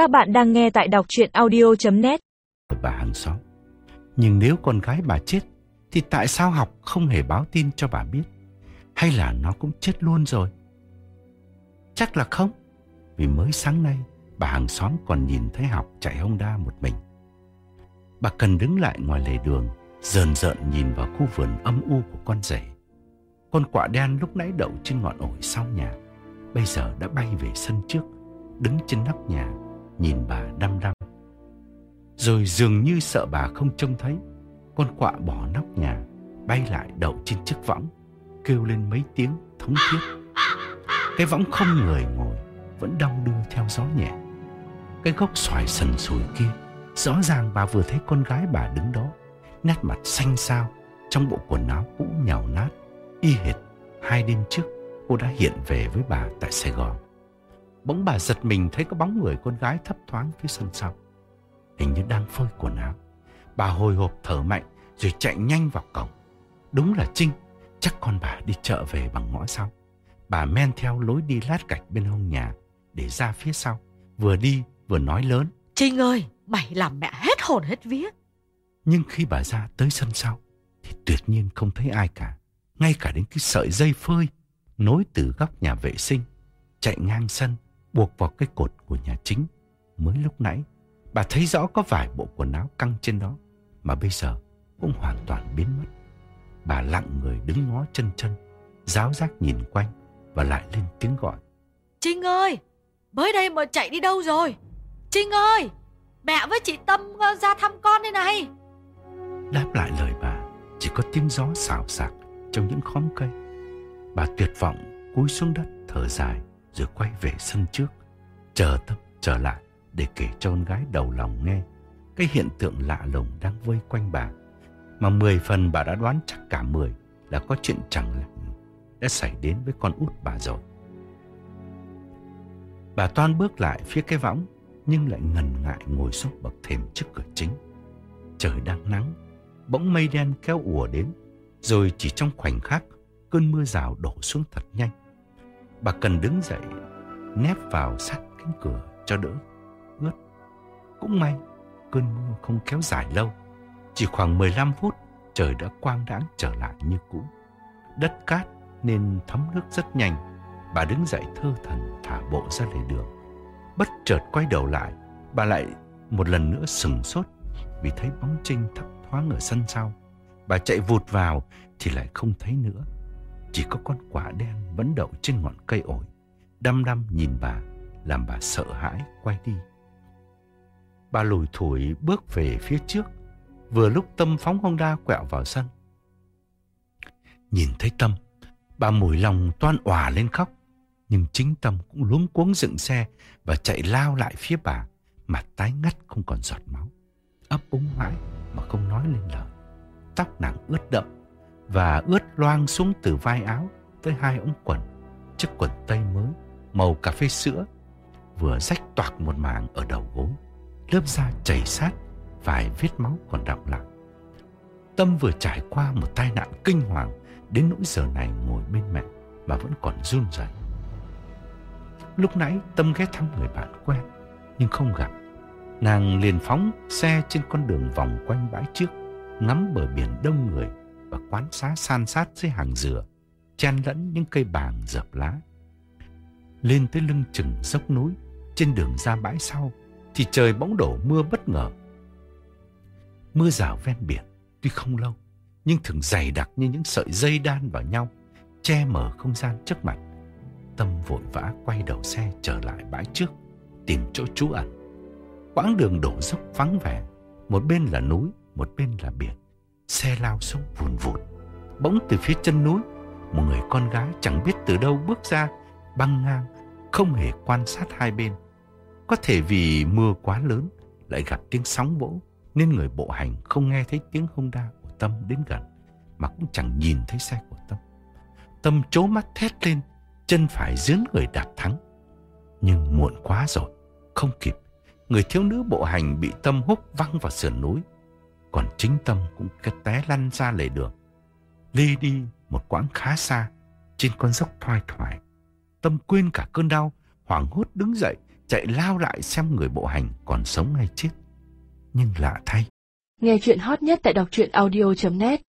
Các bạn đang nghe tại đọc chuyện audio.net Bà hàng xóm. Nhưng nếu con gái bà chết, Thì tại sao học không hề báo tin cho bà biết? Hay là nó cũng chết luôn rồi? Chắc là không. Vì mới sáng nay, Bà hàng xóm còn nhìn thấy học chạy Honda một mình. Bà cần đứng lại ngoài lề đường Dần dợn nhìn vào khu vườn âm u của con rể. Con quạ đen lúc nãy đậu trên ngọn ổi sau nhà, Bây giờ đã bay về sân trước, Đứng trên nóc nhà. Nhìn bà đăm đăm. Rồi dường như sợ bà không trông thấy, Con quạ bỏ nóc nhà, Bay lại đậu trên chiếc võng, Kêu lên mấy tiếng thống thiết. Cái võng không người ngồi, Vẫn đong đưa theo gió nhẹ. Cái gốc xoài sần sùi kia, Rõ ràng bà vừa thấy con gái bà đứng đó, Nét mặt xanh xao, Trong bộ quần áo cũ nhàu nát, Y hệt hai đêm trước Cô đã hiện về với bà tại Sài Gòn. Bỗng bà giật mình thấy có bóng người con gái thấp thoáng phía sân sau. Hình như đang phơi quần áo. Bà hồi hộp thở mạnh Rồi chạy nhanh vào cổng. Đúng là Trinh Chắc con bà đi chợ về bằng ngõ sau. Bà men theo lối đi lát gạch bên hông nhà Để ra phía sau Vừa đi vừa nói lớn. Trinh ơi, mày làm mẹ hết hồn hết vía. Nhưng khi bà ra tới sân sau Thì tuyệt nhiên không thấy ai cả Ngay cả đến cái sợi dây phơi Nối từ góc nhà vệ sinh Chạy ngang sân Buộc vào cái cột của nhà chính. Mới lúc nãy Bà thấy rõ có vài bộ quần áo căng trên đó Mà bây giờ cũng hoàn toàn biến mất. Bà lặng người đứng ngó chân chân Giáo giác nhìn quanh Và lại lên tiếng gọi. Trinh ơi, mới đây mà chạy đi đâu rồi? Trinh ơi, mẹ với chị Tâm ờ, ra thăm con đây này. Đáp lại lời bà Chỉ có tiếng gió xào xạc Trong những khóm cây. Bà tuyệt vọng cúi xuống đất thở dài rồi quay về sân trước, Chờ Tâm trở lại Để kể cho con gái đầu lòng nghe Cái hiện tượng lạ lùng đang vây quanh bà. Mà mười phần bà đã đoán chắc cả mười Là có chuyện chẳng lành Đã xảy đến với con út bà rồi. Bà toan bước lại phía cái võng, Nhưng lại ngần ngại ngồi xuống bậc thềm trước cửa chính. Trời đang nắng, Bỗng mây đen kéo ùa đến, Rồi chỉ trong khoảnh khắc Cơn mưa rào đổ xuống thật nhanh. Bà cần đứng dậy, Nép vào sát cánh cửa cho đỡ. Ướt Cũng may, Cơn mưa không kéo dài lâu. Chỉ khoảng 15 phút, Trời đã quang đãng trở lại như cũ. Đất cát nên thấm nước rất nhanh. Bà đứng dậy thơ thần thả bộ ra lề đường. Bất chợt quay đầu lại, Bà lại một lần nữa sừng sốt Vì thấy bóng Trinh thấp thoáng ở sân sau. Bà chạy vụt vào Thì lại không thấy nữa. Chỉ có con quả đen vẫn đậu trên ngọn cây ổi. Đăm đăm nhìn bà, Làm bà sợ hãi, quay đi. Bà lùi thủi bước về phía trước. Vừa lúc Tâm phóng Honda quẹo vào sân. Nhìn thấy Tâm, Bà mùi lòng toan òa lên khóc. Nhưng chính Tâm cũng luống cuống dựng xe Và chạy lao lại phía bà Mặt tái ngắt không còn giọt máu. Ấp úng mãi mà không nói lên lời. Tóc nàng ướt đậm và ướt loang xuống từ vai áo Tới hai ống quần, Chiếc quần tây mới, Màu cà phê sữa, Vừa rách toạc một mảng ở đầu gối, Lớp da chảy sát, Vài vết máu còn đọng lại Tâm vừa trải qua một tai nạn kinh hoàng, Đến nỗi giờ này ngồi bên mẹ Mà vẫn còn run rẩy. Lúc nãy Tâm ghé thăm người bạn quen, Nhưng không gặp Nàng liền phóng xe trên con đường vòng quanh bãi trước, Ngắm bờ biển đông người và quán xá san sát dưới hàng dừa, Chen lẫn những cây bàng dập lá. Lên tới lưng chừng dốc núi, Trên đường ra bãi sau, Thì trời bỗng đổ mưa bất ngờ. Mưa rào ven biển, Tuy không lâu, Nhưng thường dày đặc như những sợi dây đan vào nhau, Che mở không gian trước mặt. Tâm vội vã quay đầu xe trở lại bãi trước, Tìm chỗ trú ẩn. Quãng đường đổ dốc vắng vẻ, Một bên là núi, Một bên là biển. Xe lao xuống vùn vụt Bỗng từ phía chân núi. Một người con gái chẳng biết từ đâu bước ra, Băng ngang, Không hề quan sát hai bên. Có thể vì mưa quá lớn, Lại gặp tiếng sóng vỗ, Nên người bộ hành không nghe thấy tiếng Honda của Tâm đến gần, Mà cũng chẳng nhìn thấy xe của Tâm. Tâm chố mắt thét lên, Chân phải dướn người đạp thắng. Nhưng muộn quá rồi, Không kịp, Người thiếu nữ bộ hành bị Tâm húc văng vào sườn núi. Còn chính Tâm cũng cái té lăn ra lề đường Lê đi một quãng khá xa Trên con dốc thoai thoải. Tâm quên cả cơn đau Hoảng hốt đứng dậy chạy lao lại xem người bộ hành còn sống hay chết. Nhưng lạ thay, Nghe chuyện hot nhất tại đọc truyện audio.net